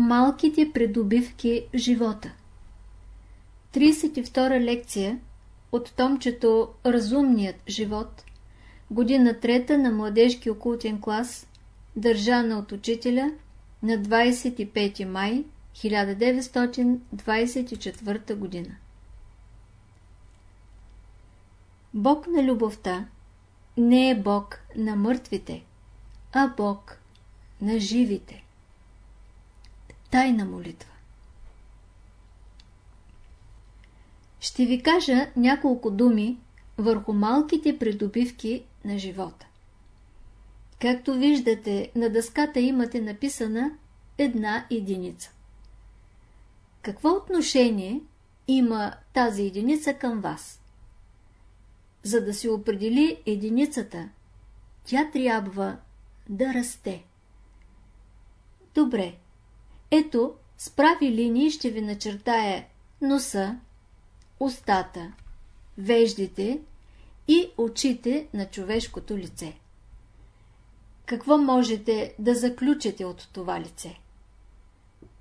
Малките придобивки живота 32 лекция от томчето Разумният живот Година трета на младежки окултен клас Държана от учителя на 25 май 1924 година Бог на любовта не е Бог на мъртвите, а Бог на живите. Тайна молитва Ще ви кажа няколко думи върху малките придобивки на живота. Както виждате, на дъската имате написана една единица. Какво отношение има тази единица към вас? За да се определи единицата, тя трябва да расте. Добре, ето с прави линии ще ви начертая носа, устата, веждите и очите на човешкото лице. Какво можете да заключите от това лице?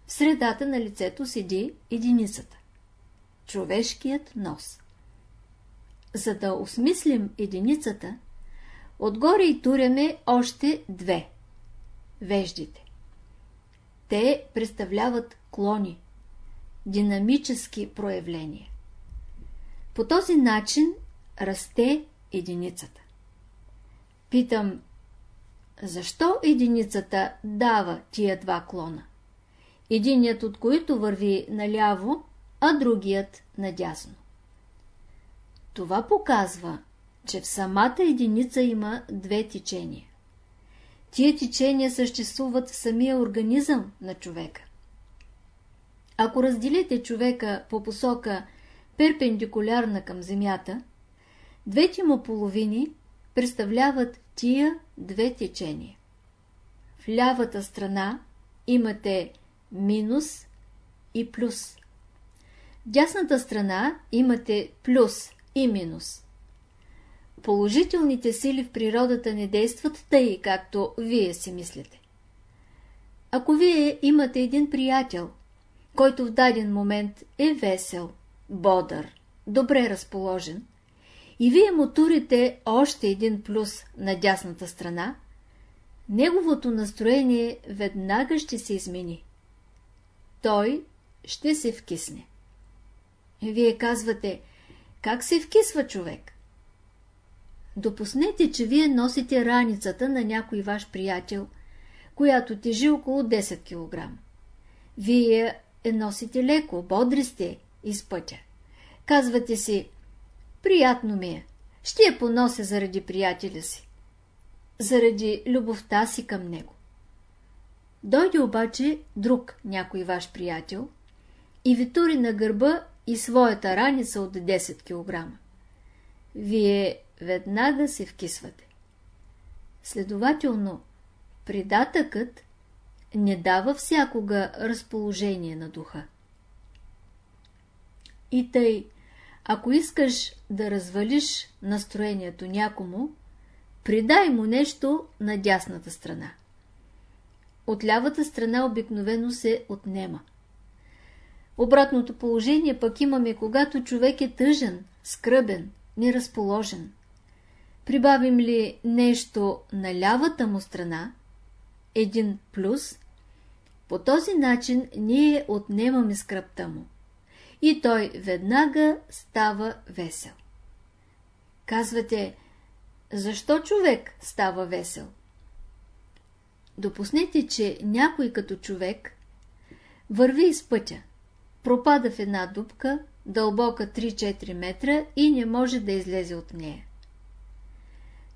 В средата на лицето седи единицата – човешкият нос. За да осмислим единицата, отгоре и туряме още две – веждите. Те представляват клони, динамически проявления. По този начин расте единицата. Питам, защо единицата дава тия два клона? Единият от които върви наляво, а другият надясно. Това показва, че в самата единица има две течения. Тия течения съществуват в самия организъм на човека. Ако разделите човека по посока перпендикулярна към Земята, двете му половини представляват тия две течения. В лявата страна имате минус и плюс. В дясната страна имате плюс и минус. Положителните сили в природата не действат тъй, както вие си мислите. Ако вие имате един приятел, който в даден момент е весел, бодър, добре разположен, и вие му турите още един плюс на дясната страна, неговото настроение веднага ще се измени. Той ще се вкисне. Вие казвате, как се вкисва човек? Допуснете, че вие носите раницата на някой ваш приятел, която тежи около 10 кг. Вие я носите леко, бодри сте из пътя. Казвате си, приятно ми е, ще я понося заради приятеля си, заради любовта си към него. Дойде обаче друг някой ваш приятел и ви тури на гърба и своята раница от 10 кг. Вие веднага се вкисвате. Следователно, придатъкът не дава всякога разположение на духа. И тъй, ако искаш да развалиш настроението някому, придай му нещо на дясната страна. От лявата страна обикновено се отнема. Обратното положение пък имаме, когато човек е тъжен, скръбен, неразположен. Прибавим ли нещо на лявата му страна, един плюс, по този начин ние отнемаме скръпта му и той веднага става весел. Казвате, защо човек става весел? Допуснете, че някой като човек върви из пътя, пропада в една дупка, дълбока 3-4 метра и не може да излезе от нея.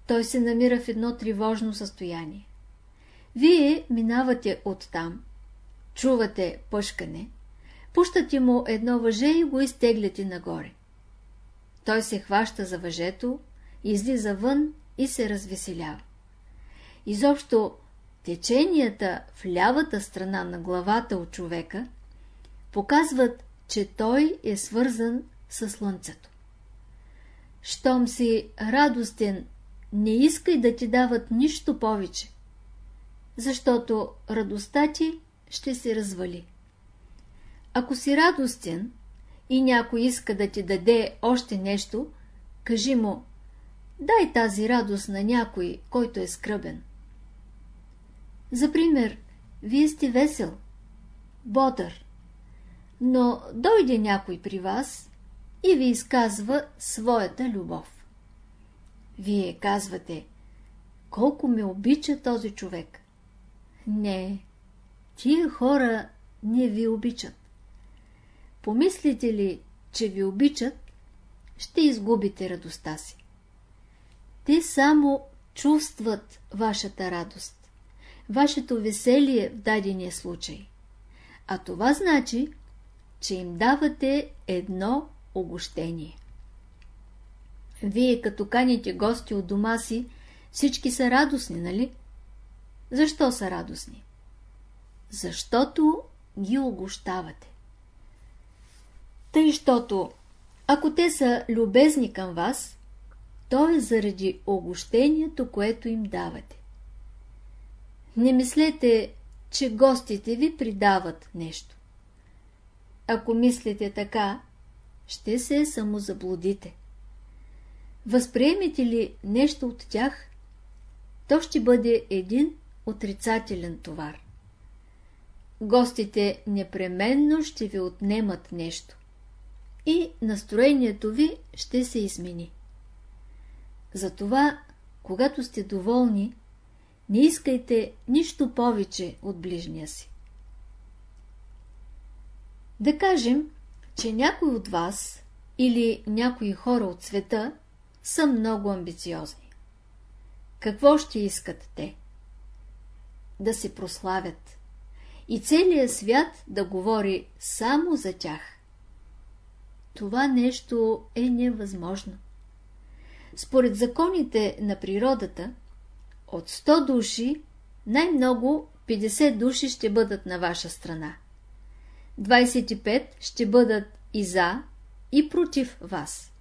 Той се намира в едно тревожно състояние. Вие минавате оттам, чувате пъшкане, пущате му едно въже и го изтегляте нагоре. Той се хваща за въжето, излиза вън и се развеселява. Изобщо теченията в лявата страна на главата от човека показват, че той е свързан с слънцето. Щом си радостен, не искай да ти дават нищо повече, защото радостта ти ще се развали. Ако си радостен и някой иска да ти даде още нещо, кажи му, дай тази радост на някой, който е скръбен. За пример, вие сте весел, бодър, но дойде някой при вас и ви изказва своята любов. Вие казвате, колко ме обича този човек. Не, тия хора не ви обичат. Помислите ли, че ви обичат, ще изгубите радостта си. Те само чувстват вашата радост, вашето веселие в дадения случай. А това значи, че им давате едно огощение. Вие като каните гости от дома си, всички са радостни, нали? Защо са радостни? Защото ги огощавате. Тъй, щото, ако те са любезни към вас, то е заради огощението, което им давате. Не мислете, че гостите ви придават нещо. Ако мислите така, ще се самозаблудите. Възприемете ли нещо от тях, то ще бъде един отрицателен товар. Гостите непременно ще ви отнемат нещо и настроението ви ще се измени. Затова, когато сте доволни, не искайте нищо повече от ближния си. Да кажем, че някой от вас или някои хора от света са много амбициозни. Какво ще искат те? Да се прославят и целият свят да говори само за тях. Това нещо е невъзможно. Според законите на природата, от 100 души, най-много 50 души ще бъдат на ваша страна. 25 ще бъдат и за, и против вас.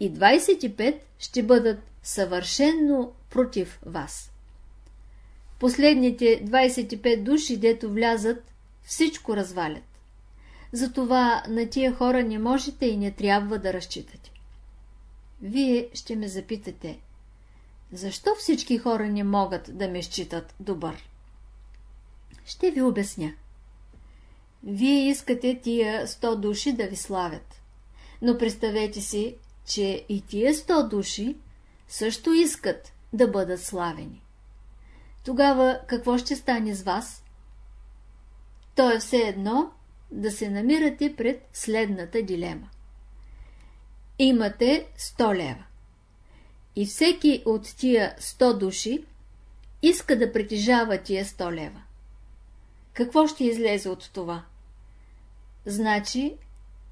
И 25 ще бъдат съвършенно против вас. Последните 25 души, дето влязат, всичко развалят. Затова на тия хора не можете и не трябва да разчитате. Вие ще ме запитате, защо всички хора не могат да ме считат добър? Ще ви обясня. Вие искате тия 100 души да ви славят. Но представете си, че и тия 100 души също искат да бъдат славени. Тогава какво ще стане с вас? То е все едно да се намирате пред следната дилема. Имате 100 лева. И всеки от тия 100 души иска да притежава тия 100 лева. Какво ще излезе от това? Значи,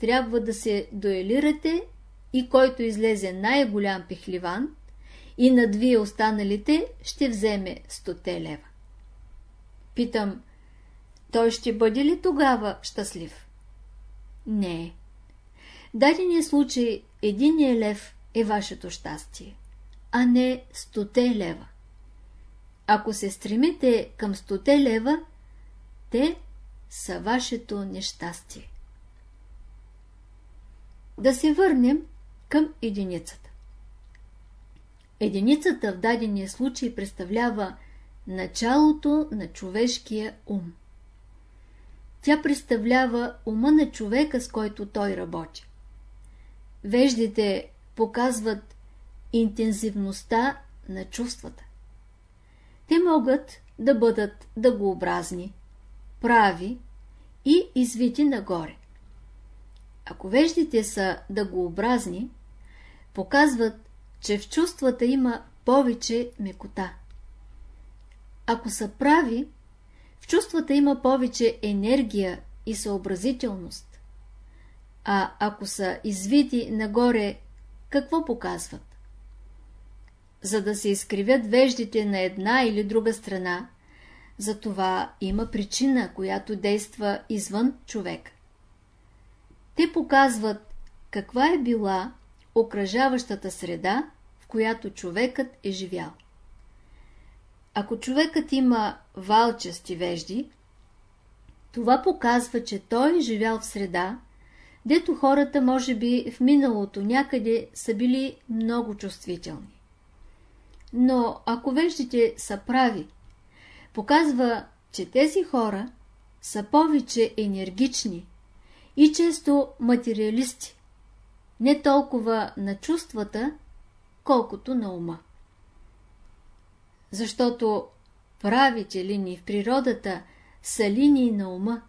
трябва да се дуелирате и който излезе най-голям пихливан и над вие останалите ще вземе 100 лева. Питам, той ще бъде ли тогава щастлив? Не. Дадения случай единия лев е вашето щастие, а не стоте лева. Ако се стремите към стоте лева, те са вашето нещастие. Да се върнем към единицата. Единицата в дадения случай представлява началото на човешкия ум. Тя представлява ума на човека, с който той работи. Веждите показват интензивността на чувствата. Те могат да бъдат дъгообразни, прави и извити нагоре. Ако веждите са дъгообразни, показват, че в чувствата има повече мекота. Ако са прави, в чувствата има повече енергия и съобразителност. А ако са извити нагоре, какво показват? За да се изкривят веждите на една или друга страна, за това има причина, която действа извън човек. Те показват каква е била окръжаващата среда, в която човекът е живял. Ако човекът има валчасти вежди, Това показва, че той е живял в среда, дето хората може би в миналото някъде са били много чувствителни. Но ако веждите са прави, показва, че тези хора са повече енергични и често материалисти, не толкова на чувствата, колкото на ума. Защото правите линии в природата са линии на ума,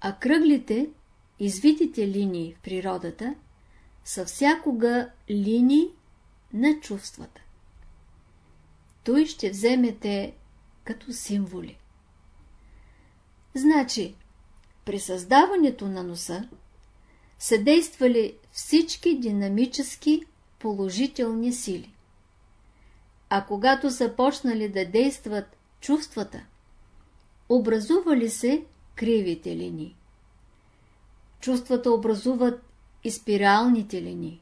а кръглите, извитите линии в природата са всякога линии на чувствата. Той ще вземете като символи. Значи, при създаването на носа са действали всички динамически положителни сили. А когато започнали да действат чувствата, образували се кривите линии. Чувствата образуват и спиралните линии.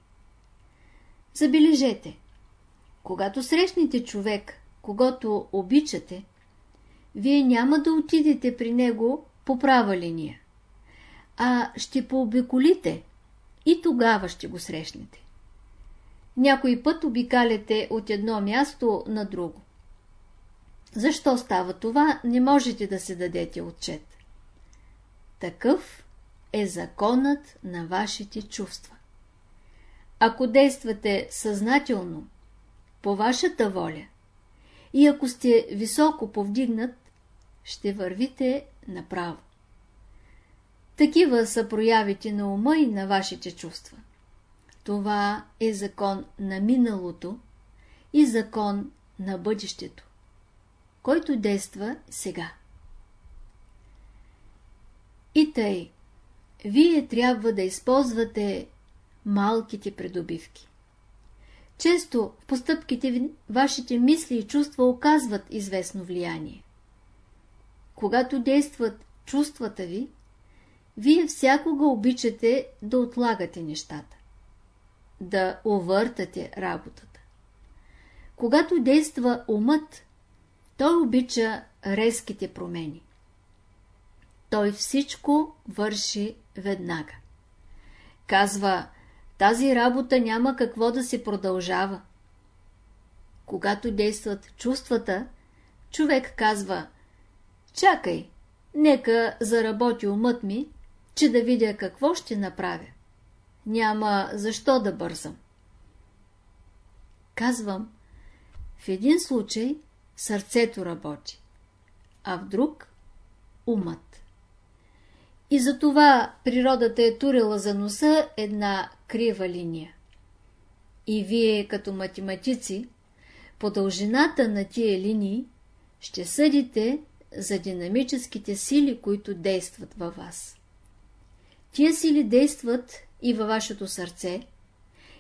Забележете, когато срещнете човек, когато обичате, вие няма да отидете при него по права линия, а ще пообиколите и тогава ще го срещнете. Някой път обикаляте от едно място на друго. Защо става това, не можете да се дадете отчет. Такъв е законът на вашите чувства. Ако действате съзнателно, по вашата воля, и ако сте високо повдигнат, ще вървите направо. Такива са проявите на ума и на вашите чувства. Това е закон на миналото и закон на бъдещето, който действа сега. И тъй, вие трябва да използвате малките придобивки. Често в постъпките ви вашите мисли и чувства оказват известно влияние. Когато действат чувствата ви, вие всякога обичате да отлагате нещата, да увъртате работата. Когато действа умът, той обича резките промени. Той всичко върши веднага. Казва, тази работа няма какво да се продължава. Когато действат чувствата, човек казва, чакай, нека заработи умът ми, че да видя какво ще направя. Няма защо да бързам. Казвам, в един случай сърцето работи, а в друг – умът. И затова природата е турила за носа една крива линия. И вие, като математици, по дължината на тия линии ще съдите за динамическите сили, които действат във вас. Тия сили действат и във вашето сърце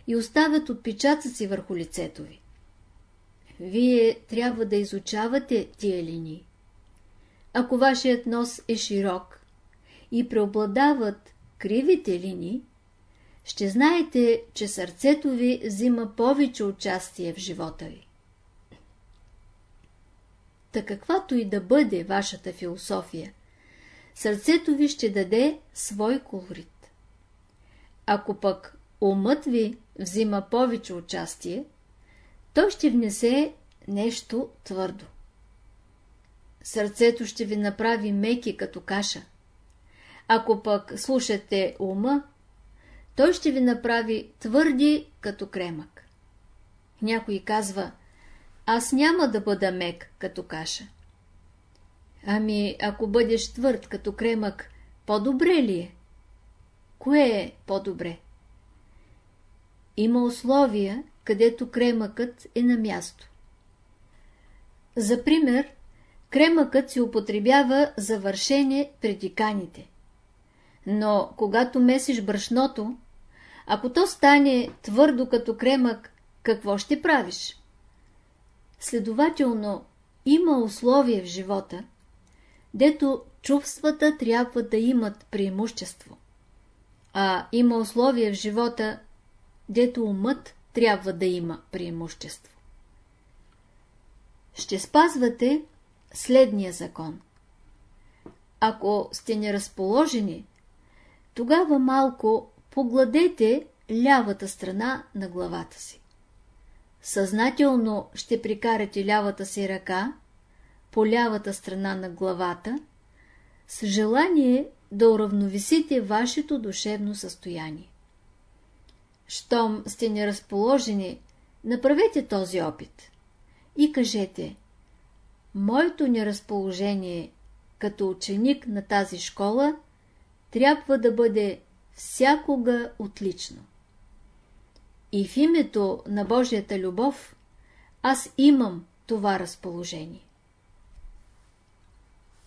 и оставят отпечатъци върху лицето ви. Вие трябва да изучавате тия линии. Ако вашият нос е широк и преобладават кривите линии, ще знаете, че сърцето ви взима повече участие в живота ви. Та каквато и да бъде вашата философия, сърцето ви ще даде свой колорит. Ако пък умът ви взима повече участие, той ще внесе нещо твърдо. Сърцето ще ви направи меки като каша. Ако пък слушате ума, той ще ви направи твърди като кремък. Някой казва, аз няма да бъда мек като каша. Ами, ако бъдеш твърд като кремък, по-добре ли е? Кое е по-добре? Има условия, където кремъкът е на място. За пример, кремъкът се употребява за вършение преди каните. Но когато месиш брашното, ако то стане твърдо като кремък, какво ще правиш? Следователно, има условия в живота, дето чувствата трябва да имат преимущество. А има условия в живота, дето умът трябва да има преимущество. Ще спазвате следния закон. ако сте неразположени, тогава малко погладете лявата страна на главата си. Съзнателно ще прикарате лявата си ръка по лявата страна на главата с желание да уравновесите вашето душевно състояние. Щом сте неразположени, направете този опит и кажете Моето неразположение като ученик на тази школа трябва да бъде всякога отлично. И в името на Божията любов аз имам това разположение.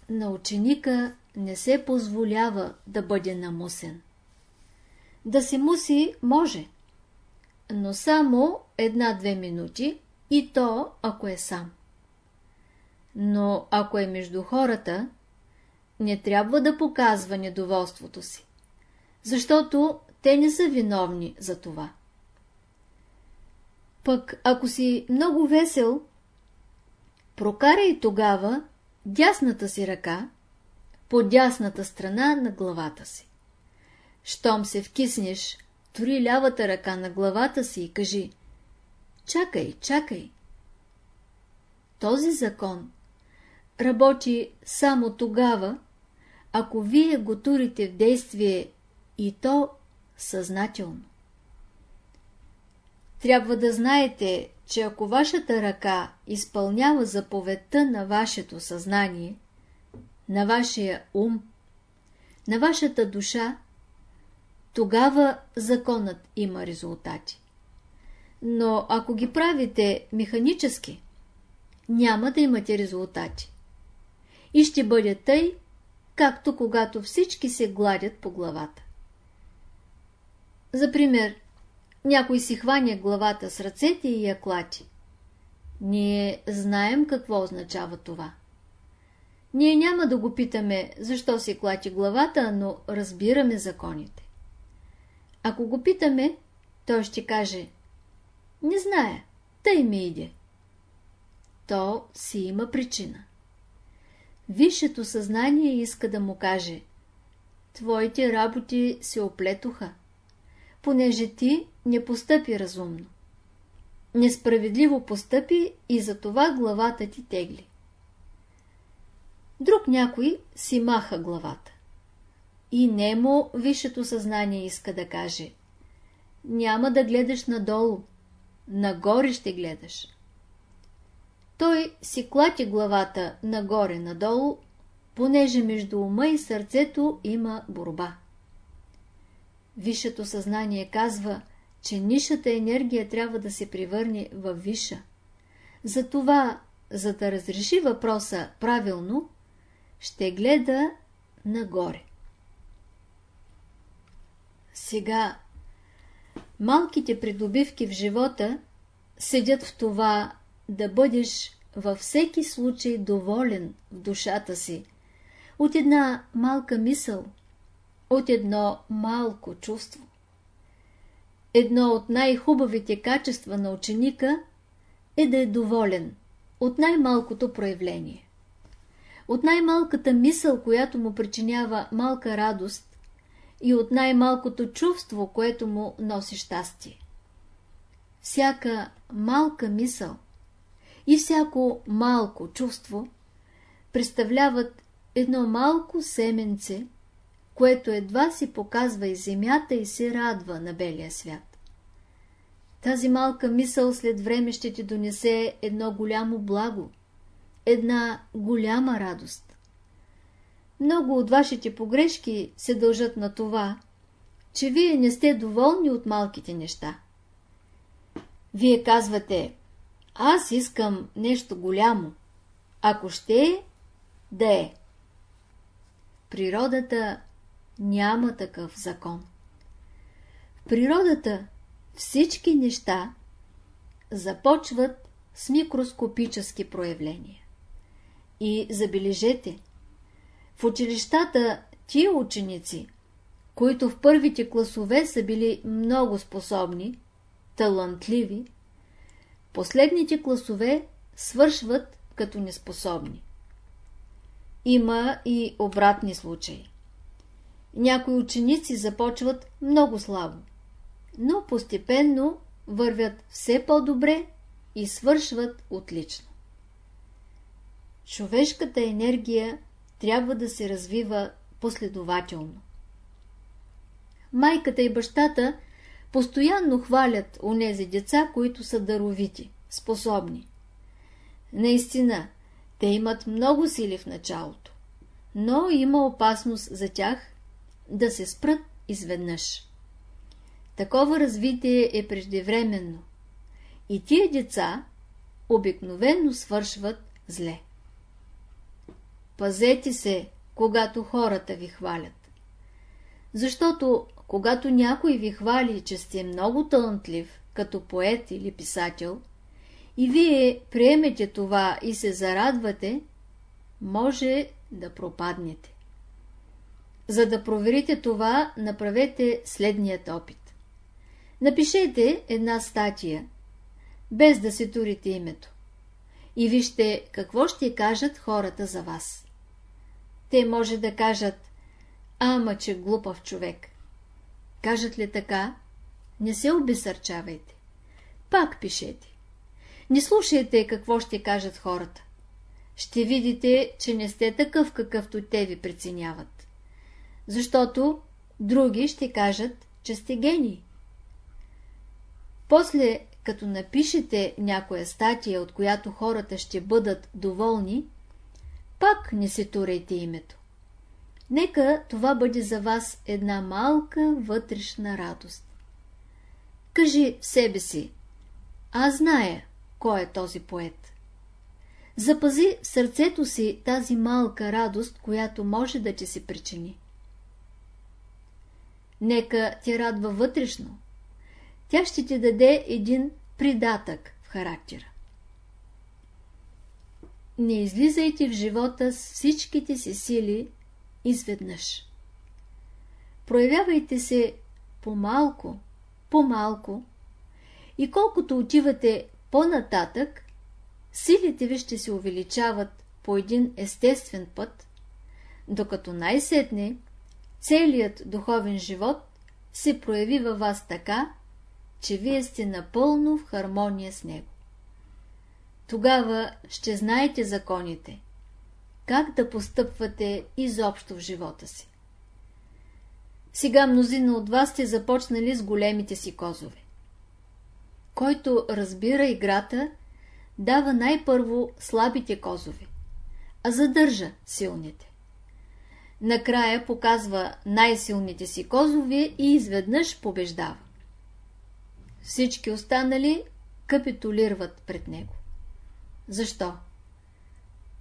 На ученика не се позволява да бъде намусен. Да се муси може, но само една-две минути и то, ако е сам. Но ако е между хората, не трябва да показва недоволството си, защото те не са виновни за това. Пък ако си много весел, прокарай тогава дясната си ръка по дясната страна на главата си. Щом се вкиснеш, тори лявата ръка на главата си и кажи «Чакай, чакай!» Този закон работи само тогава, ако вие го турите в действие и то съзнателно. Трябва да знаете, че ако вашата ръка изпълнява заповедта на вашето съзнание, на вашия ум, на вашата душа, тогава законът има резултати. Но ако ги правите механически, няма да имате резултати. И ще бъде тъй, както когато всички се гладят по главата. За пример, някой си хваня главата с ръцете и я клати. Ние знаем какво означава това. Ние няма да го питаме, защо си клати главата, но разбираме законите. Ако го питаме, той ще каже, не зная, тъй ми иде. То си има причина. Висшето съзнание иска да му каже, твоите работи се оплетоха понеже ти не постъпи разумно. Несправедливо постъпи и за това главата ти тегли. Друг някой си маха главата. И немо висшето съзнание иска да каже няма да гледаш надолу, нагоре ще гледаш. Той си клати главата нагоре-надолу, понеже между ума и сърцето има борба. Висшето съзнание казва, че нишата енергия трябва да се превърне в виша. Затова, за да разреши въпроса правилно, ще гледа нагоре. Сега, малките придобивки в живота седят в това да бъдеш във всеки случай доволен в душата си от една малка мисъл – от едно малко чувство. Едно от най-хубавите качества на ученика е да е доволен от най-малкото проявление. От най-малката мисъл, която му причинява малка радост и от най-малкото чувство, което му носи щастие. Всяка малка мисъл и всяко малко чувство представляват едно малко семенце, което едва си показва и земята и се радва на белия свят. Тази малка мисъл след време ще ти донесе едно голямо благо, една голяма радост. Много от вашите погрешки се дължат на това, че вие не сте доволни от малките неща. Вие казвате, аз искам нещо голямо, ако ще е, да е. Природата няма такъв закон. В природата всички неща започват с микроскопически проявления. И забележете, в училищата тия ученици, които в първите класове са били много способни, талантливи, последните класове свършват като неспособни. има и обратни случаи. Някои ученици започват много слабо, но постепенно вървят все по-добре и свършват отлично. Човешката енергия трябва да се развива последователно. Майката и бащата постоянно хвалят онези деца, които са даровити, способни. Наистина, те имат много сили в началото, но има опасност за тях да се спрат изведнъж. Такова развитие е преждевременно и тия деца обикновенно свършват зле. Пазете се, когато хората ви хвалят. Защото, когато някой ви хвали, че сте много талантлив, като поет или писател, и вие приемете това и се зарадвате, може да пропаднете. За да проверите това, направете следният опит. Напишете една статия, без да се турите името. И вижте какво ще кажат хората за вас. Те може да кажат, ама че глупав човек. Кажат ли така, не се обесърчавайте. Пак пишете. Не слушайте какво ще кажат хората. Ще видите, че не сте такъв, какъвто те ви преценяват. Защото други ще кажат, че сте гений. После, като напишете някоя статия, от която хората ще бъдат доволни, пак не се турайте името. Нека това бъде за вас една малка вътрешна радост. Кажи себе си, аз зная кой е този поет. Запази в сърцето си тази малка радост, която може да ти се причини. Нека ти радва вътрешно. Тя ще ти даде един придатък в характера. Не излизайте в живота с всичките си сили изведнъж. Проявявайте се по-малко, по-малко и колкото отивате по-нататък, силите ви ще се увеличават по един естествен път, докато най-сетне целият духовен живот се прояви във вас така, че вие сте напълно в хармония с него. Тогава ще знаете законите, как да постъпвате изобщо в живота си. Сега мнозина от вас сте започнали с големите си козове. Който разбира играта, дава най-първо слабите козове, а задържа силните. Накрая показва най-силните си козове и изведнъж побеждава. Всички останали капитулират пред него. Защо?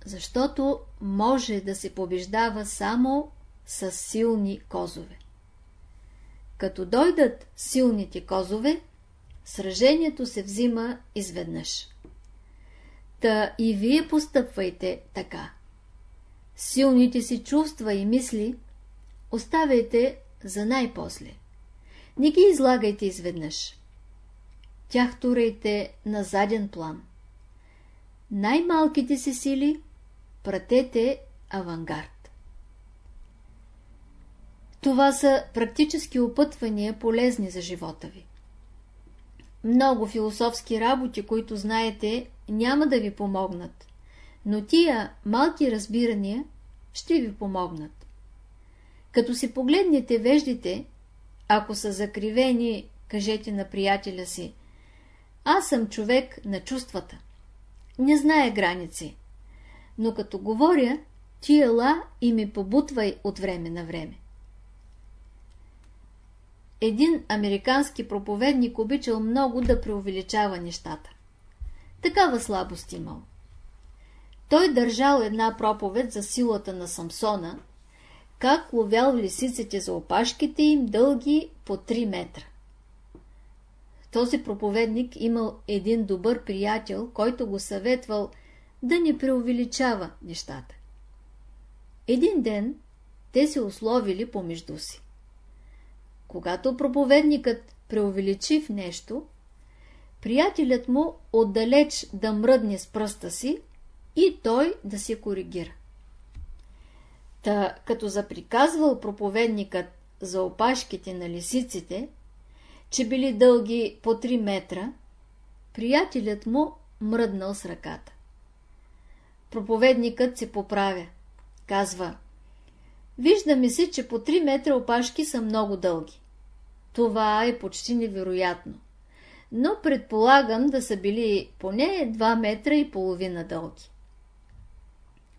Защото може да се побеждава само с силни козове. Като дойдат силните козове, сражението се взима изведнъж. Та и вие постъпвайте така. Силните си чувства и мисли оставяйте за най-после. Не ги излагайте изведнъж. Тях турайте на заден план най-малките си сили пратете авангард. Това са практически опътвания, полезни за живота ви. Много философски работи, които знаете, няма да ви помогнат, но тия малки разбирания ще ви помогнат. Като си погледнете веждите, ако са закривени, кажете на приятеля си, аз съм човек на чувствата не знае граници. Но като говоря, ти ела и ми побутвай от време на време. Един американски проповедник обичал много да преувеличава нещата. Такава слабост имал. Той държал една проповед за силата на Самсона, как ловял лисиците за опашките им дълги по 3 метра. Този проповедник имал един добър приятел, който го съветвал да не преувеличава нещата. Един ден те се условили помежду си. Когато проповедникът преувеличи в нещо, приятелят му отдалеч да мръдне с пръста си и той да се коригира. Та, като заприказвал проповедникът за опашките на лисиците, че били дълги по 3 метра, приятелят му мръднал с ръката. Проповедникът се поправя. Казва, вижда ми се, че по 3 метра опашки са много дълги. Това е почти невероятно. Но предполагам да са били поне 2 метра и половина дълги.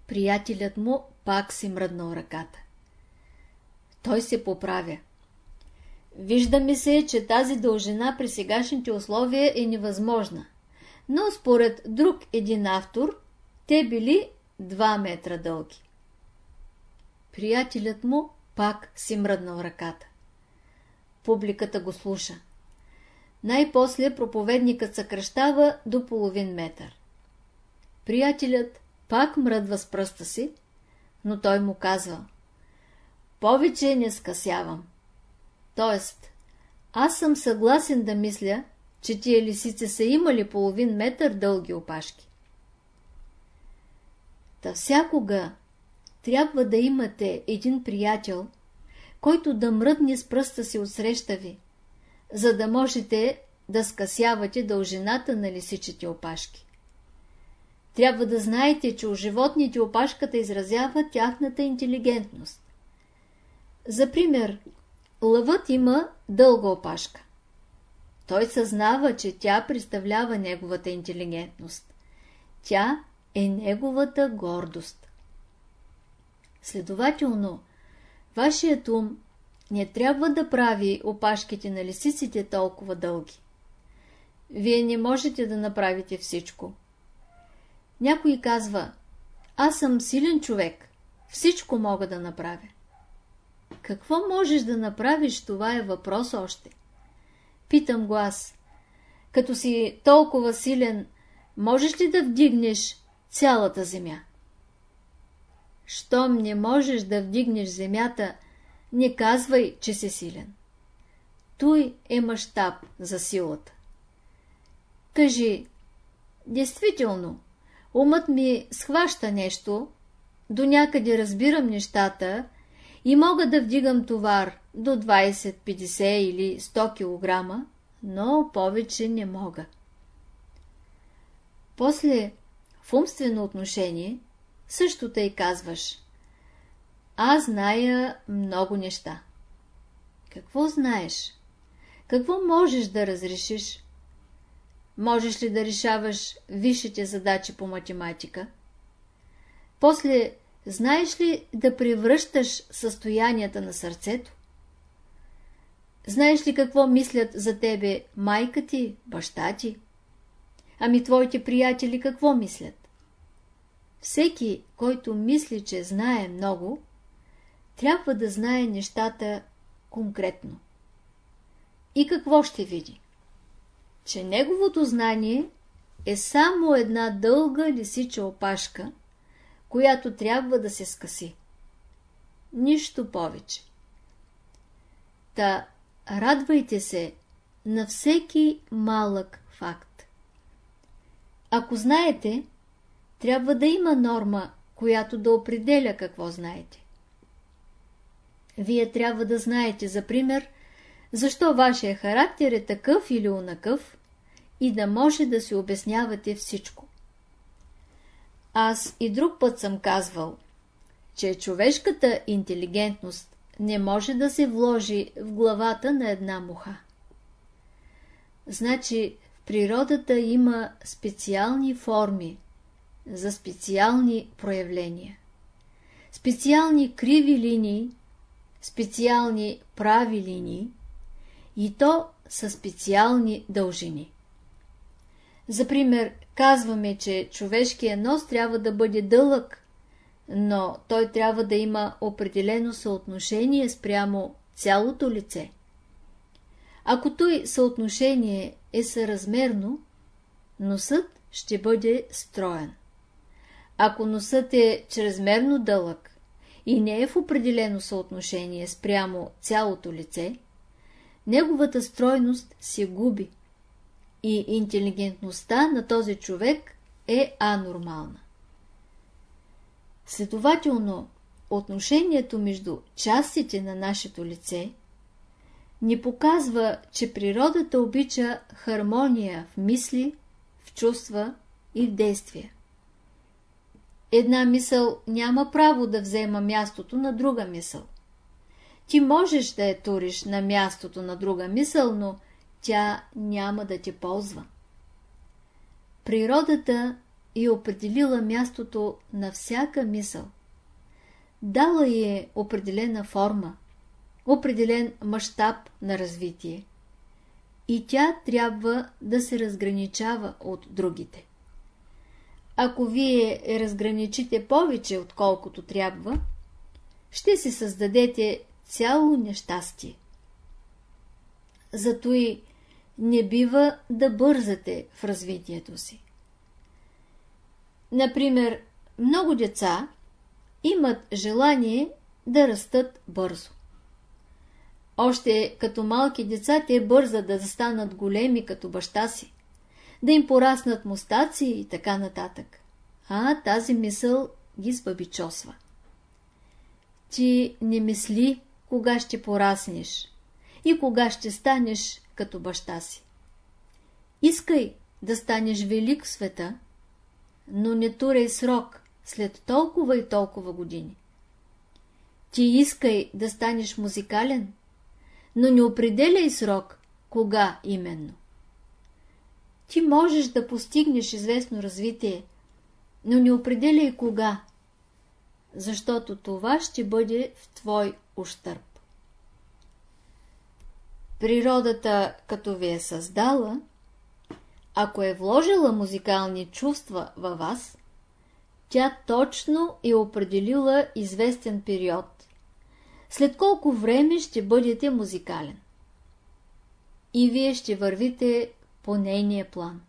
Приятелят му пак си мръднал ръката. Той се поправя. Вижда ми се, че тази дължина при сегашните условия е невъзможна, но според друг един автор, те били 2 метра дълги. Приятелят му пак си мръднал ръката. Публиката го слуша. Най-после проповедникът съкръщава до половин метър. Приятелят пак мръдва с пръста си, но той му казва Повече не скъсявам. Тоест, аз съм съгласен да мисля, че тия лисици са имали половин метър дълги опашки. Та всякога трябва да имате един приятел, който да мръдне с пръста си от среща ви, за да можете да скъсявате дължината на лисичите опашки. Трябва да знаете, че у животните опашката изразява тяхната интелигентност. За пример, лъвът има дълга опашка. Той съзнава, че тя представлява неговата интелигентност. Тя е неговата гордост. Следователно, вашият ум не трябва да прави опашките на лисиците толкова дълги. Вие не можете да направите всичко. Някой казва, аз съм силен човек, всичко мога да направя. Какво можеш да направиш, това е въпрос още. Питам го аз. Като си толкова силен, можеш ли да вдигнеш цялата земя? Щом не можеш да вдигнеш земята, не казвай, че си силен. Той е мащаб за силата. Кажи, действително, умът ми схваща нещо, до някъде разбирам нещата и мога да вдигам товар до 20, 50 или 100 кг, но повече не мога. После в умствено отношение също тъй казваш. Аз зная много неща. Какво знаеш? Какво можеш да разрешиш? Можеш ли да решаваш висшите задачи по математика? После, знаеш ли да превръщаш състоянията на сърцето? Знаеш ли какво мислят за тебе майка ти, баща ти? Ами твоите приятели какво мислят? Всеки, който мисли, че знае много, трябва да знае нещата конкретно. И какво ще види? Че неговото знание е само една дълга лисича опашка, която трябва да се скъси. Нищо повече. Та радвайте се на всеки малък факт. Ако знаете, трябва да има норма, която да определя какво знаете. Вие трябва да знаете, за пример, защо вашия характер е такъв или унакъв, и да може да си обяснявате всичко. Аз и друг път съм казвал, че човешката интелигентност не може да се вложи в главата на една муха. Значи в природата има специални форми за специални проявления. Специални криви линии, специални прави линии и то са специални дължини. За пример, казваме, че човешкият нос трябва да бъде дълъг, но той трябва да има определено съотношение спрямо цялото лице. Ако той съотношение е съразмерно, носът ще бъде строен. Ако носът е чрезмерно дълъг и не е в определено съотношение спрямо цялото лице, неговата стройност се губи и интелигентността на този човек е анормална. Следователно, отношението между частите на нашето лице ни показва, че природата обича хармония в мисли, в чувства и в действия. Една мисъл няма право да взема мястото на друга мисъл. Ти можеш да я туриш на мястото на друга мисъл, но тя няма да те ползва. Природата е определила мястото на всяка мисъл. Дала е определена форма, определен мащаб на развитие. И тя трябва да се разграничава от другите. Ако вие разграничите повече, отколкото трябва, ще си създадете цяло нещастие. Зато и не бива да бързате в развитието си. Например, много деца имат желание да растат бързо. Още като малки деца те бързат да станат големи като баща си, да им пораснат мустаци и така нататък. А тази мисъл ги сбъбичосва. Ти не мисли кога ще пораснеш и кога ще станеш като баща си. Искай да станеш велик в света, но не турей срок след толкова и толкова години. Ти искай да станеш музикален, но не определяй срок, кога именно. Ти можеш да постигнеш известно развитие, но не определяй кога, защото това ще бъде в твой ущърп. Природата, като ви е създала, ако е вложила музикални чувства във вас, тя точно е определила известен период. След колко време ще бъдете музикален. И вие ще вървите по нейния план.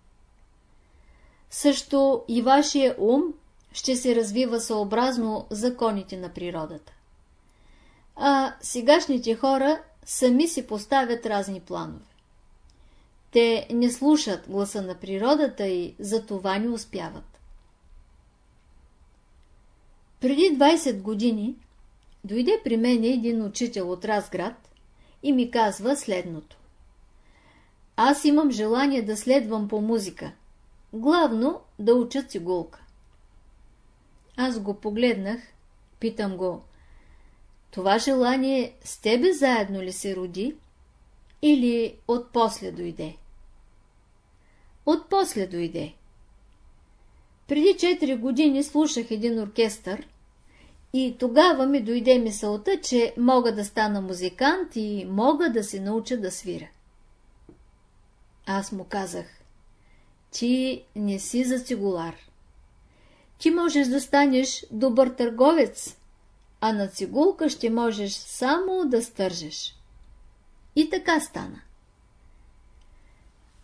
Също и вашия ум ще се развива съобразно законите на природата. А сегашните хора сами си поставят разни планове. Те не слушат гласа на природата и за това не успяват. Преди 20 години дойде при мен един учител от Разград и ми казва следното. Аз имам желание да следвам по музика, главно да уча цигулка. Аз го погледнах, питам го, това желание с тебе заедно ли се роди или от после дойде? От после дойде. Преди 4 години слушах един оркестър и тогава ми дойде мисълта, че мога да стана музикант и мога да се науча да свиря. Аз му казах, ти не си за цигулар. Ти можеш да станеш добър търговец, а на цигулка ще можеш само да стържеш. И така стана.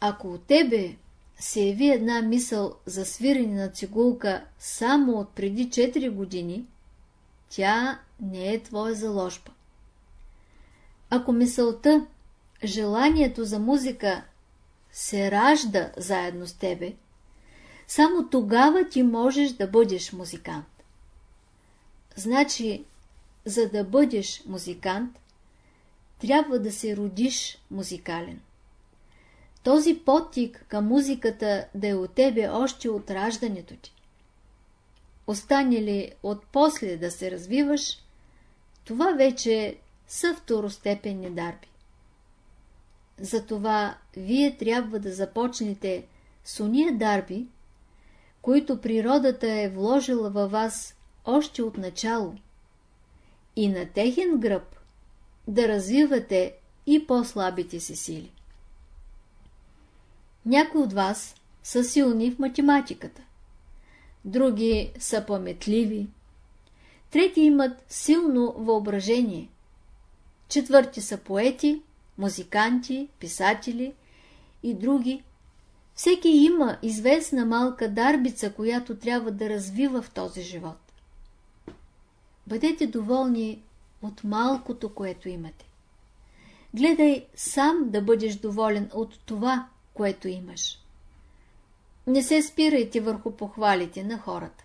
Ако от тебе се яви една мисъл за свирене на цигулка само от преди 4 години, тя не е твоя заложба. Ако мисълта, желанието за музика се ражда заедно с тебе, само тогава ти можеш да бъдеш музикант. Значи, за да бъдеш музикант, трябва да се родиш музикален. Този подтик към музиката да е от тебе още от раждането ти. Остане ли от после да се развиваш, това вече са второстепенни дарби. Затова вие трябва да започнете с уния дарби, които природата е вложила във вас още от начало и на техен гръб да развивате и по-слабите си сили. Някои от вас са силни в математиката, други са паметливи, трети имат силно въображение, четвърти са поети, музиканти, писатели и други. Всеки има известна малка дарбица, която трябва да развива в този живот. Бъдете доволни от малкото, което имате. Гледай сам да бъдеш доволен от това, което имаш. Не се спирайте върху похвалите на хората.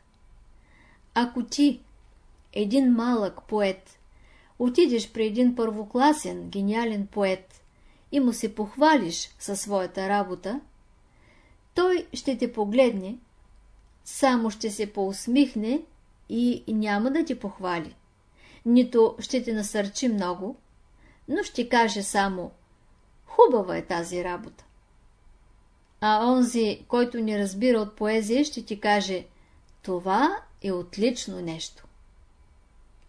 Ако ти един малък поет, отидеш при един първокласен, гениален поет и му се похвалиш със своята работа, той ще те погледне, само ще се поусмихне и няма да ти похвали. Нито ще те насърчи много, но ще каже само «Хубава е тази работа». А онзи, който не разбира от поезия, ще ти каже «Това е отлично нещо».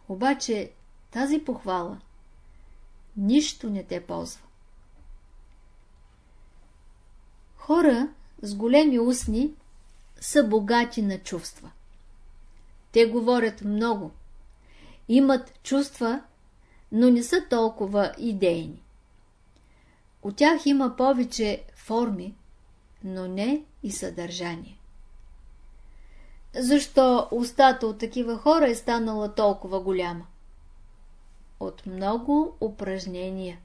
Обаче тази похвала нищо не те ползва. Хора с големи устни са богати на чувства. Те говорят много, имат чувства, но не са толкова идейни. От тях има повече форми, но не и съдържание. Защо устата от такива хора е станала толкова голяма? От много упражнения.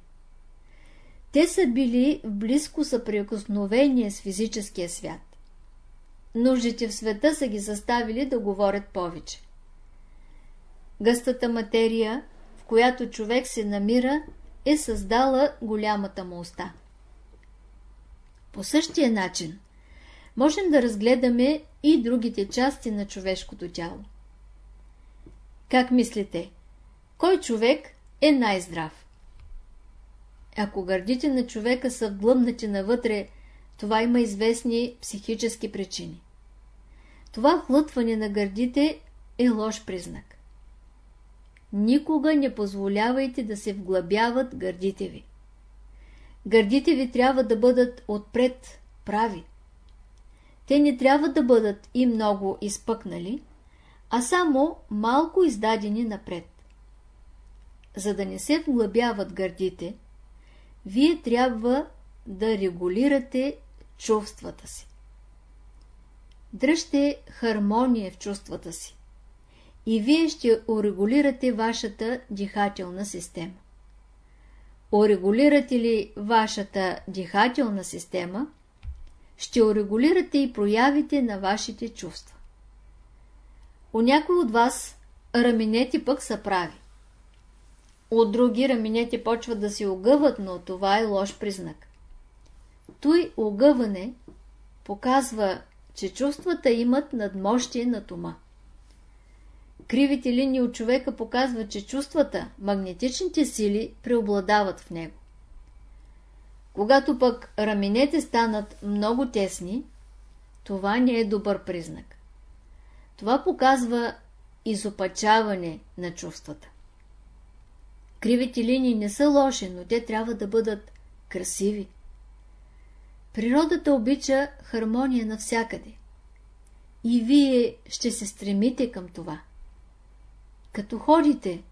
Те са били в близко съприкосновение с физическия свят. Нуждите в света са ги заставили да говорят повече. Гъстата материя, в която човек се намира, е създала голямата му уста. По същия начин можем да разгледаме и другите части на човешкото тяло. Как мислите, кой човек е най-здрав? Ако гърдите на човека са вглъбнати навътре, това има известни психически причини. Това хлътване на гърдите е лош признак. Никога не позволявайте да се вглъбяват гърдите ви. Гърдите ви трябва да бъдат отпред прави. Те не трябва да бъдат и много изпъкнали, а само малко издадени напред. За да не се вглъбяват гърдите, вие трябва да регулирате чувствата си. Дръжте хармония в чувствата си и вие ще урегулирате вашата дихателна система. Орегулирате ли вашата дихателна система, ще урегулирате и проявите на вашите чувства. У някой от вас раменете пък са прави. От други раменете почват да се огъват, но това е лош признак. Той огъване показва, че чувствата имат надмощие на ума. Кривите линии от човека показват, че чувствата, магнетичните сили преобладават в него. Когато пък раменете станат много тесни, това не е добър признак. Това показва изопачаване на чувствата. Кривите линии не са лоши, но те трябва да бъдат красиви. Природата обича хармония навсякъде. И вие ще се стремите към това. Като ходите,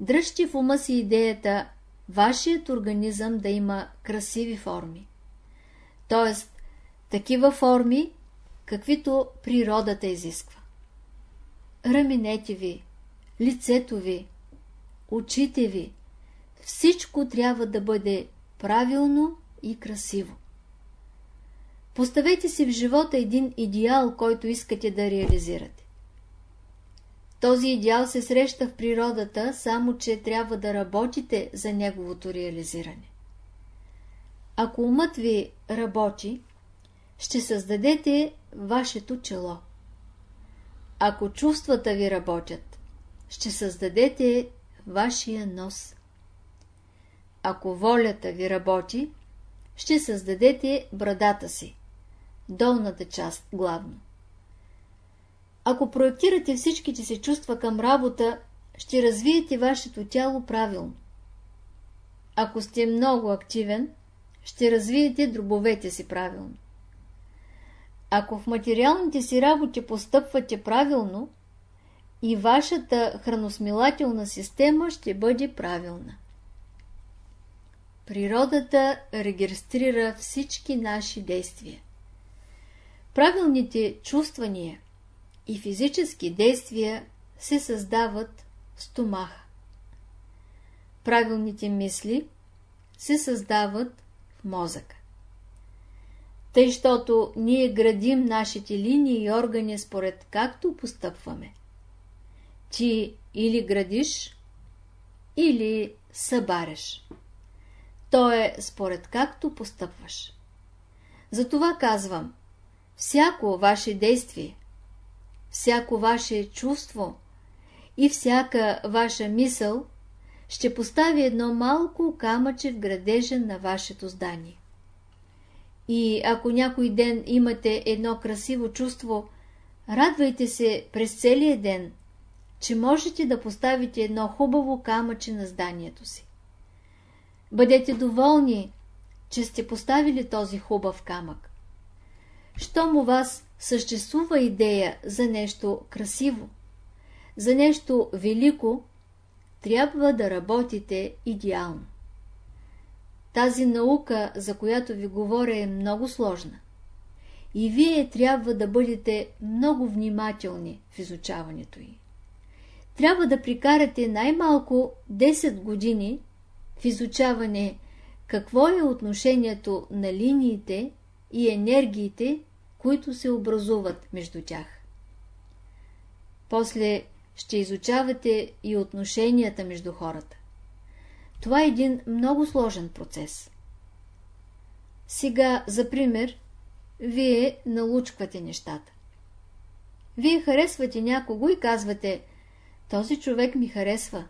дръжте в ума си идеята вашият организъм да има красиви форми. Тоест, такива форми, каквито природата изисква. Раменете ви, лицето ви, очите ви, всичко трябва да бъде правилно и красиво. Поставете си в живота един идеал, който искате да реализирате. Този идеал се среща в природата, само че трябва да работите за неговото реализиране. Ако умът ви работи, ще създадете вашето чело. Ако чувствата ви работят, ще създадете вашия нос. Ако волята ви работи, ще създадете брадата си, долната част главно. Ако проектирате всичките си чувства към работа, ще развиете вашето тяло правилно. Ако сте много активен, ще развиете дробовете си правилно. Ако в материалните си работи постъпвате правилно, и вашата храносмилателна система ще бъде правилна. Природата регистрира всички наши действия. Правилните чувствания – и физически действия се създават в стомаха. Правилните мисли се създават в мозъка. Тъй, щото ние градим нашите линии и органи според както постъпваме. Ти или градиш, или събареш. То е според както постъпваш. Затова казвам, всяко ваше действие, всяко ваше чувство и всяка ваша мисъл ще постави едно малко камъче в градежа на вашето здание. И ако някой ден имате едно красиво чувство, радвайте се през целия ден, че можете да поставите едно хубаво камъче на зданието си. Бъдете доволни, че сте поставили този хубав камък. Щом у вас съществува идея за нещо красиво, за нещо велико, трябва да работите идеално. Тази наука, за която ви говоря, е много сложна. И вие трябва да бъдете много внимателни в изучаването й. Трябва да прикарате най-малко 10 години в изучаване какво е отношението на линиите и енергиите, които се образуват между тях. После ще изучавате и отношенията между хората. Това е един много сложен процес. Сега, за пример, вие налучквате нещата. Вие харесвате някого и казвате, този човек ми харесва,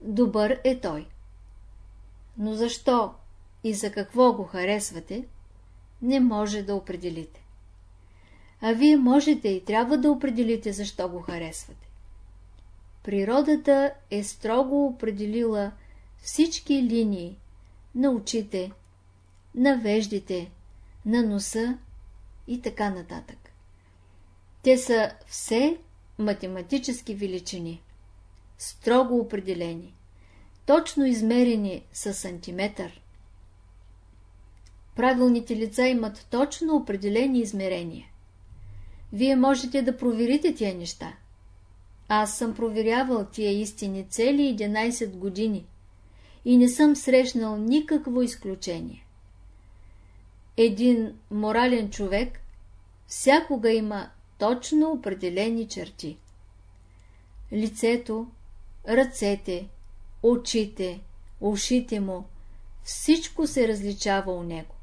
добър е той. Но защо и за какво го харесвате, не може да определите. А вие можете и трябва да определите защо го харесвате. Природата е строго определила всички линии на очите, на веждите, на носа и така нататък. Те са все математически величини, строго определени, точно измерени с сантиметър. Правилните лица имат точно определени измерения. Вие можете да проверите тия неща. Аз съм проверявал тия истини цели 11 години и не съм срещнал никакво изключение. Един морален човек всякога има точно определени черти. Лицето, ръцете, очите, ушите му, всичко се различава у него.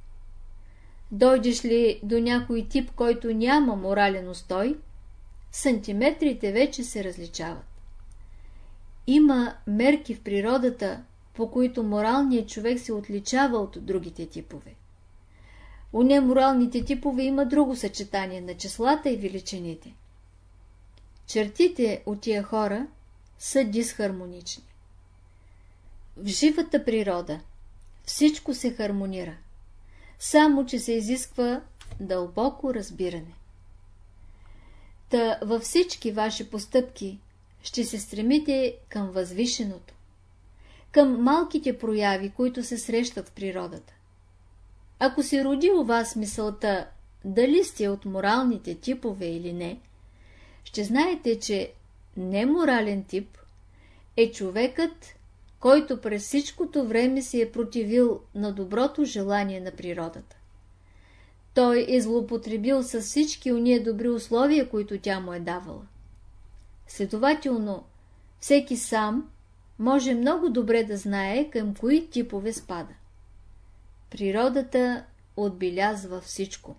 Дойдеш ли до някой тип, който няма морален устой, сантиметрите вече се различават. Има мерки в природата, по които моралният човек се отличава от другите типове. У неморалните типове има друго съчетание на числата и величините. Чертите от тия хора са дисхармонични. В живата природа всичко се хармонира, само че се изисква дълбоко разбиране. Та във всички ваши постъпки ще се стремите към възвишеното, към малките прояви, които се срещат в природата. Ако се роди у вас мисълта дали сте от моралните типове или не, ще знаете, че неморален тип е човекът, който през всичкото време се е противил на доброто желание на природата. Той е злоупотребил с всички уния добри условия, които тя му е давала. Следователно, всеки сам може много добре да знае към кои типове спада. Природата отбелязва всичко.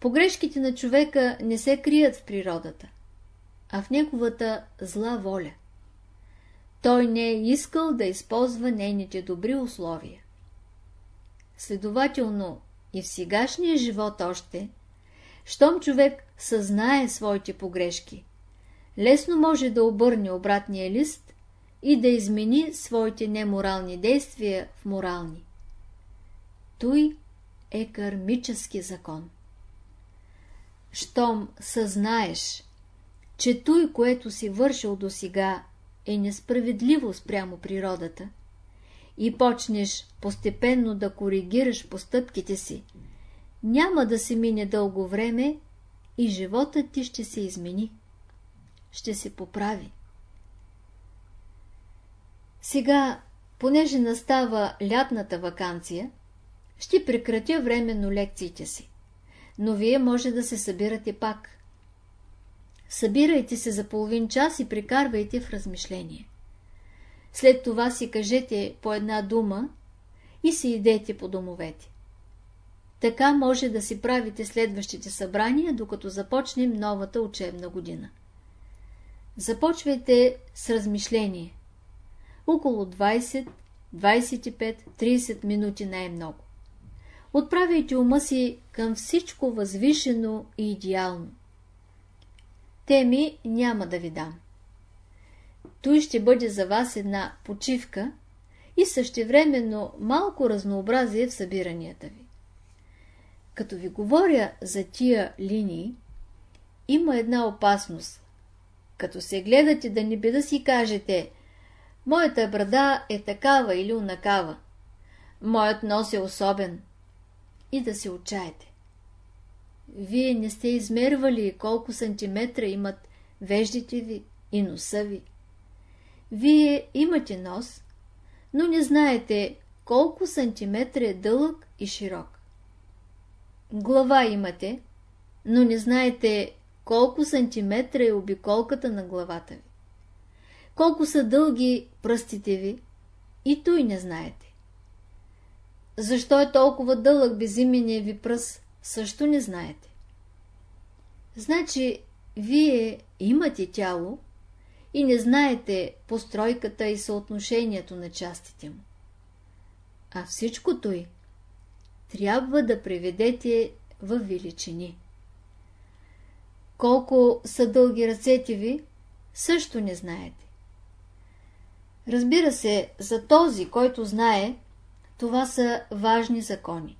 Погрешките на човека не се крият в природата, а в неговата зла воля. Той не е искал да използва нейните добри условия. Следователно, и в сегашния живот още, щом човек съзнае своите погрешки, лесно може да обърне обратния лист и да измени своите неморални действия в морални. Той е кармически закон. Щом съзнаеш, че той, което си вършил до сега, е несправедливо спрямо природата, и почнеш постепенно да коригираш постъпките си, няма да се мине дълго време и животът ти ще се измени. Ще се поправи. Сега, понеже настава лятната вакансия, ще прекратя временно лекциите си, но вие може да се събирате пак. Събирайте се за половин час и прекарвайте в размишление. След това си кажете по една дума и си идете по домовете. Така може да си правите следващите събрания, докато започнем новата учебна година. Започвайте с размишление. Около 20, 25, 30 минути най-много. Отправяйте ума си към всичко възвишено и идеално. Теми няма да ви дам. Той ще бъде за вас една почивка и същевременно малко разнообразие в събиранията ви. Като ви говоря за тия линии, има една опасност. Като се гледате да не би да си кажете Моята брада е такава или унакава. Моят нос е особен. И да се отчаете. Вие не сте измервали колко сантиметра имат веждите ви и носа ви. Вие имате нос, но не знаете колко сантиметра е дълъг и широк. Глава имате, но не знаете колко сантиметра е обиколката на главата ви. Колко са дълги пръстите ви, и той не знаете. Защо е толкова дълъг безимения ви пръст, също не знаете. Значи, вие имате тяло и не знаете постройката и съотношението на частите му. А всичкото й трябва да приведете в величини. Колко са дълги ръцете ви, също не знаете. Разбира се, за този, който знае, това са важни закони.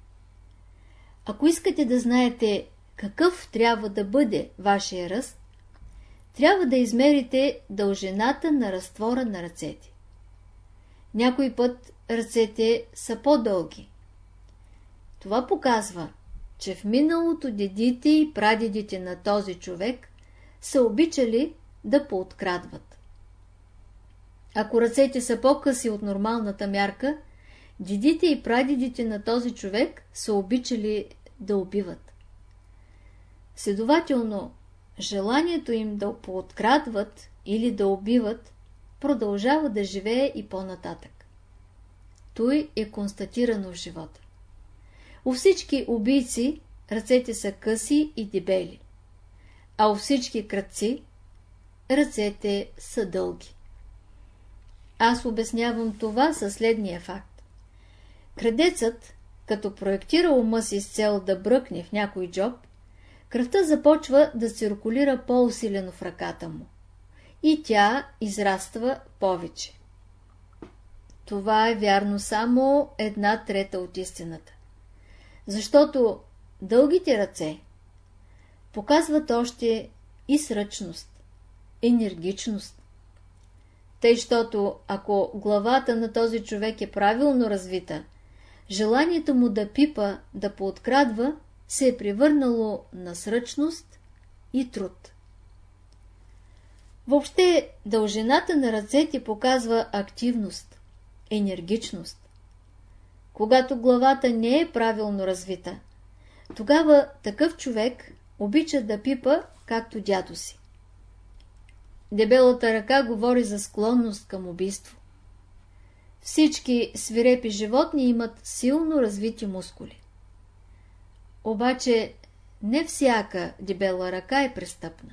Ако искате да знаете какъв трябва да бъде вашия ръст, трябва да измерите дължината на разтвора на ръцете. Някой път ръцете са по-дълги. Това показва, че в миналото дедите и прадедите на този човек са обичали да пооткрадват. Ако ръцете са по-къси от нормалната мярка, дедите и прадедите на този човек са обичали да убиват. Следователно, желанието им да пооткрадват или да убиват продължава да живее и по-нататък. Той е констатирано в живота. У всички убийци ръцете са къси и дебели, а у всички кръци ръцете са дълги. Аз обяснявам това със следния факт. Крадецът, като проектира ума си с цел да бръкне в някой джоб, кръвта започва да циркулира по-усилено в ръката му и тя израства повече. Това е вярно само една трета от истината. Защото дългите ръце показват още и сръчност, енергичност, тъй, щото ако главата на този човек е правилно развита, желанието му да пипа, да пооткрадва, се е превърнало на сръчност и труд. Въобще, дължината на ръцете показва активност, енергичност. Когато главата не е правилно развита, тогава такъв човек обича да пипа, както дядо си. Дебелата ръка говори за склонност към убийство. Всички свирепи животни имат силно развити мускули. Обаче не всяка дебела ръка е престъпна.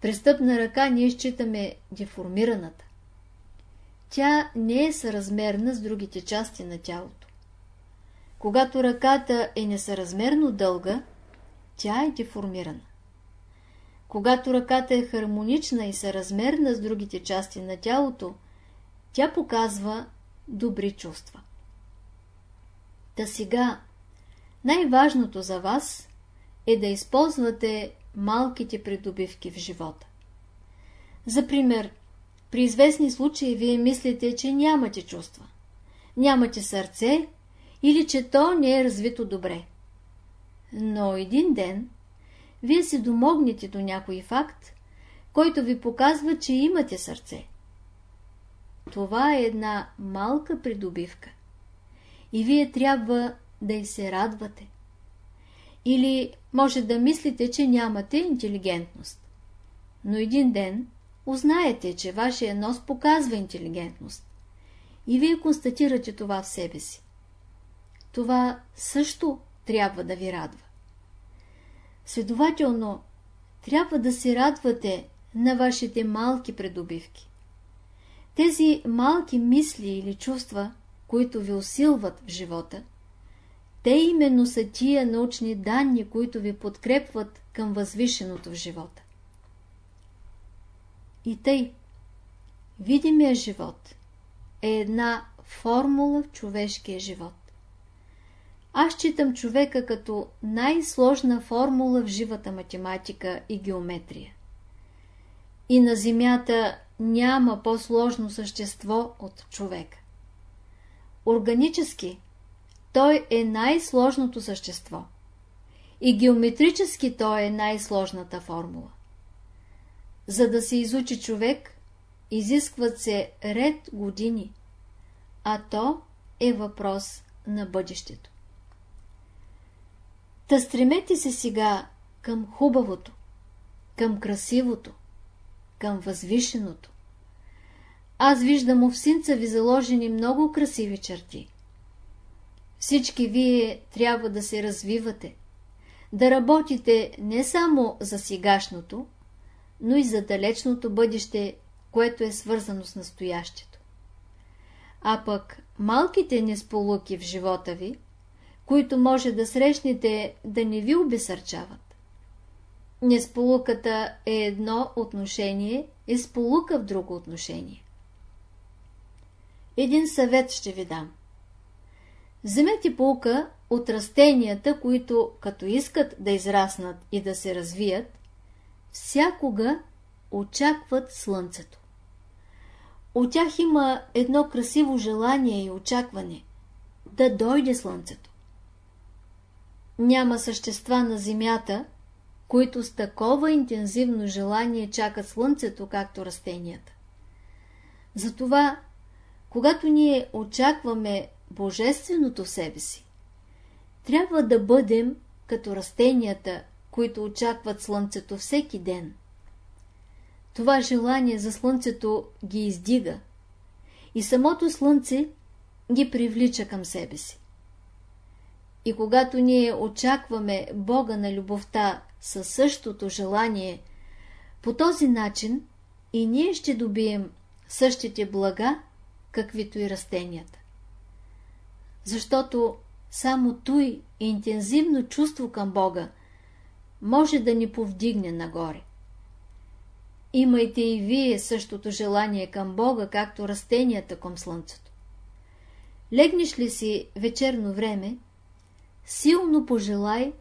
Престъпна ръка ние считаме деформираната. Тя не е съразмерна с другите части на тялото. Когато ръката е несъразмерно дълга, тя е деформирана. Когато ръката е хармонична и съразмерна с другите части на тялото, тя показва добри чувства. Та сега, най-важното за вас е да използвате малките придобивки в живота. За пример, при известни случаи вие мислите, че нямате чувства, нямате сърце или че то не е развито добре. Но един ден вие се домогнете до някой факт, който ви показва, че имате сърце. Това е една малка придобивка. И вие трябва да й се радвате. Или може да мислите, че нямате интелигентност. но един ден узнаете, че вашия нос показва интелигентност. И вие констатирате това в себе си. Това също трябва да ви радва. Следователно, трябва да се радвате на вашите малки предобивки. Тези малки мисли или чувства, които ви усилват в живота, те именно са тия научни данни, които ви подкрепват към възвишеното в живота. И тъй, видимия живот е една формула в човешкия живот. Аз читам човека като най-сложна формула в живата математика и геометрия. И на Земята няма по-сложно същество от човека. Органически той е най-сложното същество. И геометрически той е най-сложната формула. За да се изучи човек, изискват се ред години, а то е въпрос на бъдещето. Та стремете се сега към хубавото, към красивото, към възвишеното. Аз виждам овсинца ви заложени много красиви черти. Всички вие трябва да се развивате, да работите не само за сегашното, но и за далечното бъдеще, което е свързано с настоящето. А пък малките несполуки в живота ви, които може да срещнете да не ви обесърчават. Несполуката е едно отношение, е сполука в друго отношение. Един съвет ще ви дам. Вземете полука от растенията, които като искат да израснат и да се развият, всякога очакват слънцето. От тях има едно красиво желание и очакване да дойде слънцето. Няма същества на земята, които с такова интензивно желание чакат слънцето, както растенията. Затова, когато ние очакваме Божественото в себе си, трябва да бъдем като растенията, които очакват слънцето всеки ден. Това желание за слънцето ги издига и самото слънце ги привлича към себе си. И когато ние очакваме Бога на любовта със същото желание, по този начин и ние ще добием същите блага, каквито и растенията. Защото само той интензивно чувство към Бога може да ни повдигне нагоре. Имайте и вие същото желание към Бога, както растенията към Слънцето. Легнеш ли си вечерно време, силно пожелай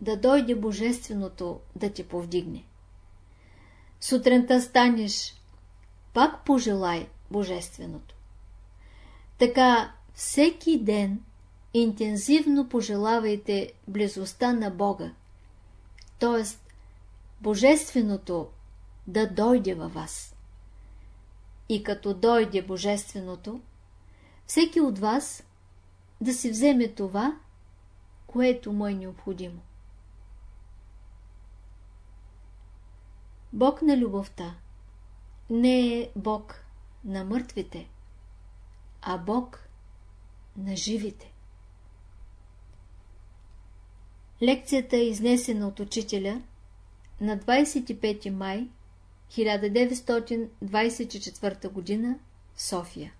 да дойде Божественото да те повдигне. Сутринта станеш, пак пожелай Божественото. Така всеки ден интензивно пожелавайте близостта на Бога, т.е. Божественото да дойде във вас. И като дойде Божественото, всеки от вас да си вземе това, което му е необходимо. Бог на любовта не е Бог на мъртвите, а Бог на живите. Лекцията е изнесена от учителя на 25 май 1924 г. София.